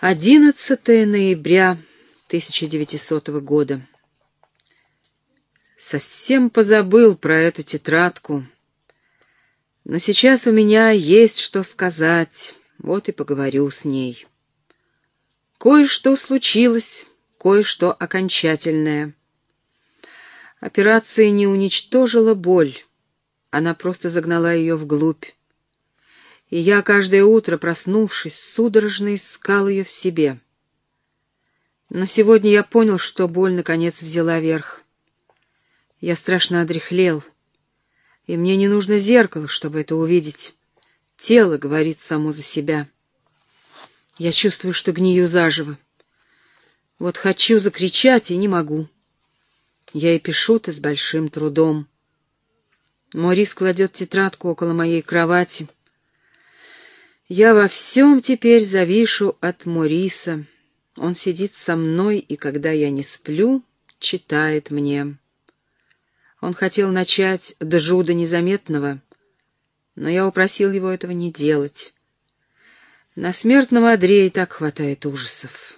11 ноября 1900 года. Совсем позабыл про эту тетрадку. Но сейчас у меня есть что сказать, вот и поговорю с ней. Кое-что случилось, кое-что окончательное. Операция не уничтожила боль, она просто загнала ее вглубь и я каждое утро, проснувшись, судорожно искал ее в себе. Но сегодня я понял, что боль наконец взяла верх. Я страшно одряхлел, и мне не нужно зеркало, чтобы это увидеть. Тело говорит само за себя. Я чувствую, что гнию заживо. Вот хочу закричать и не могу. Я и пишу-то с большим трудом. Морис кладет тетрадку около моей кровати — я во всем теперь завишу от Мориса. Он сидит со мной, и когда я не сплю, читает мне. Он хотел начать Джуда Незаметного, но я упросил его этого не делать. На смертном одре и так хватает ужасов.